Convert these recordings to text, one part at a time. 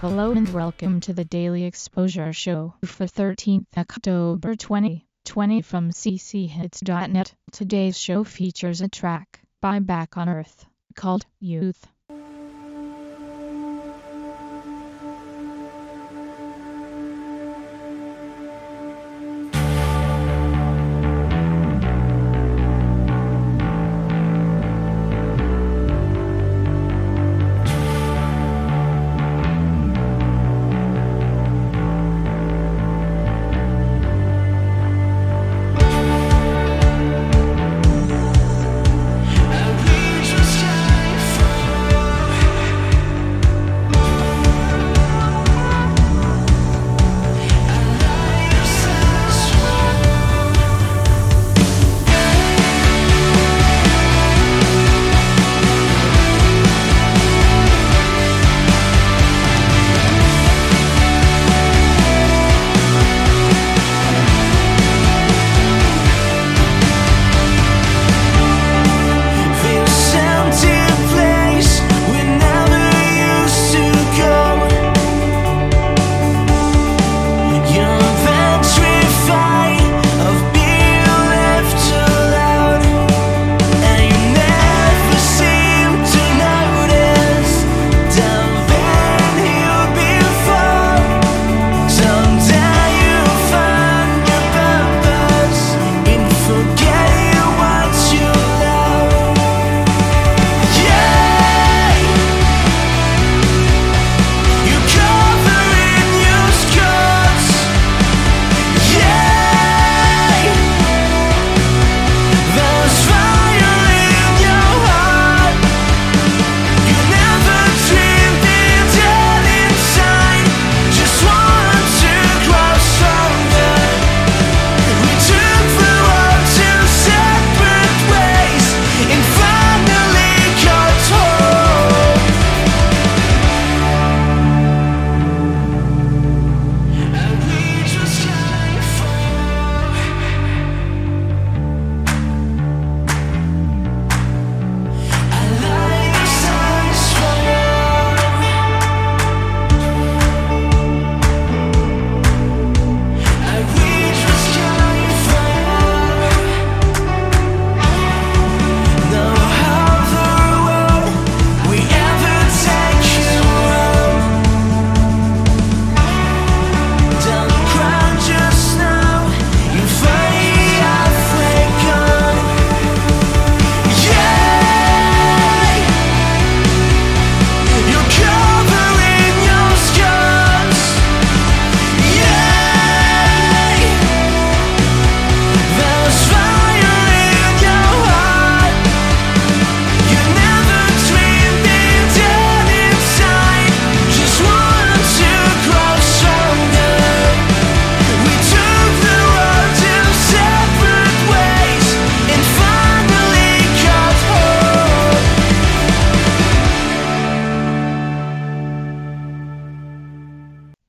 Hello and welcome to the Daily Exposure Show for 13th October 2020 from cchits.net. Today's show features a track by Back on Earth called Youth.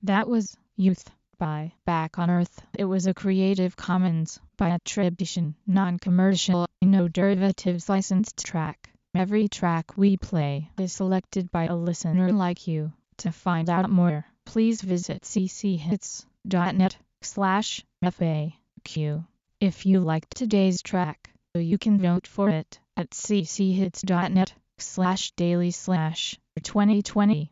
That was Youth by Back on Earth. It was a Creative Commons by attribution, non-commercial, no derivatives licensed track. Every track we play is selected by a listener like you. To find out more, please visit cchits.net slash FAQ. If you liked today's track, you can vote for it at cchits.net slash daily slash 2020